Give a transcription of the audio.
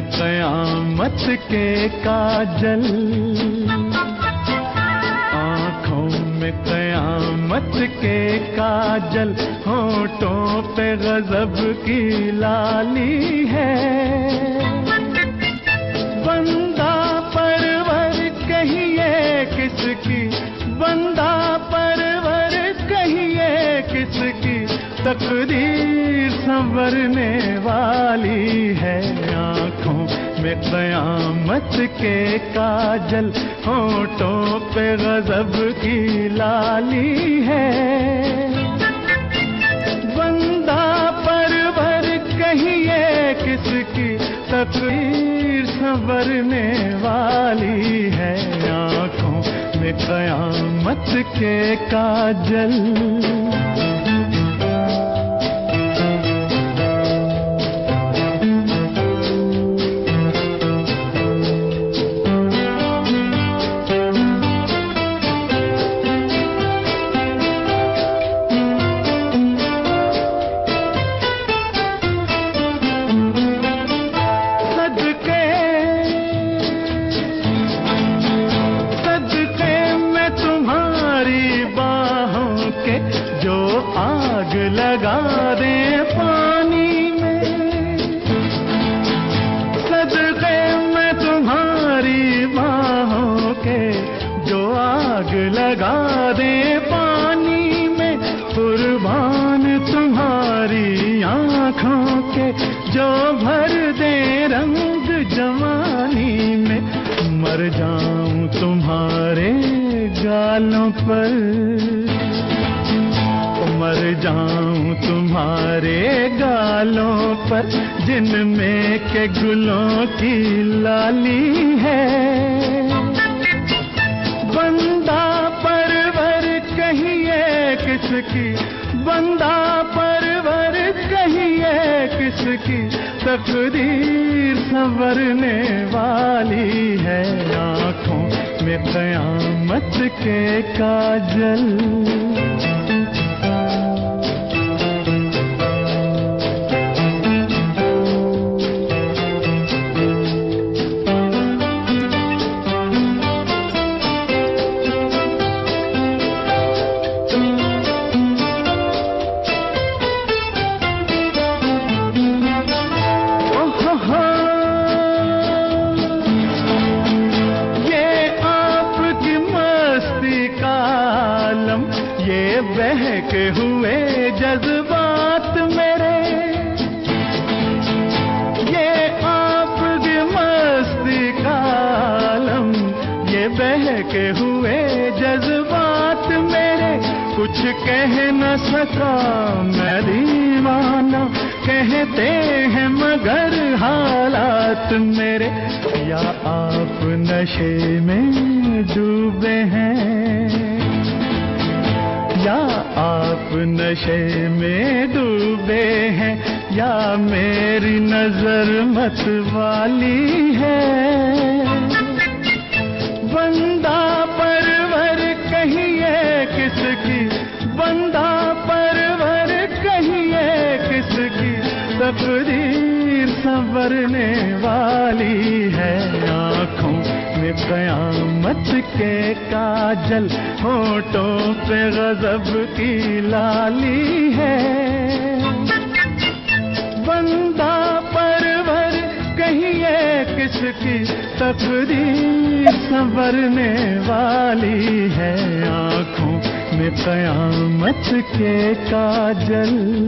قیامت کے کاجل۔ آنکھوں میں قیامت کے کاجل، ہونٹوں پہ غضب کی لالی ہے۔ بندہ پرور کہیے کس کی؟ بندہ پرور کہیے کس کی؟ تقدیر سنورنے والی ہے۔ قیامت کے کاجل ہونٹوں پہ غضب کی لالی ہے۔ بندہ پرور کہیے کس کی تقریر سنورنے والی ہے۔ آنکھوں میں قیامت کے کاجل کے جو بھر دے رنگ جوانی میں مر جاؤں تمہارے گالوں پر مر جاؤں تمہارے گالوں پر جن میں کے گلوں کی لالی ہے بندہ پرور کہیے کس کی بندہ پرور کہیے اس کی تقدیر سنورنے والی ہے آنکھوں میں قیامت کے کاجل۔ بہکے ہوئے جذبات میرے۔ یہ آپ کی مستی کا عالم، یہ بہکے ہوئے جذبات میرے۔ کچھ کہہ نہ سکا میں دیوانہ، کہتے ہیں مگر حالات میرے۔ یا آپ نشے میں ڈوبے ہیں۔ یا آپ نشے میں ڈوبے ہیں، یا میری نظر مت والی ہے۔ بندہ پرور کہیے کس کی، بندہ پرور کہیے کس کی، تقدیر سنورنے والی ہے۔ قیامت کے کاجل ہونٹوں پہ غضب کی لالی ہے۔ بندہ پرور کہیے کس کی تقدیر سنورنے والی ہے۔ آنکھوں میں قیامت کے کاجل۔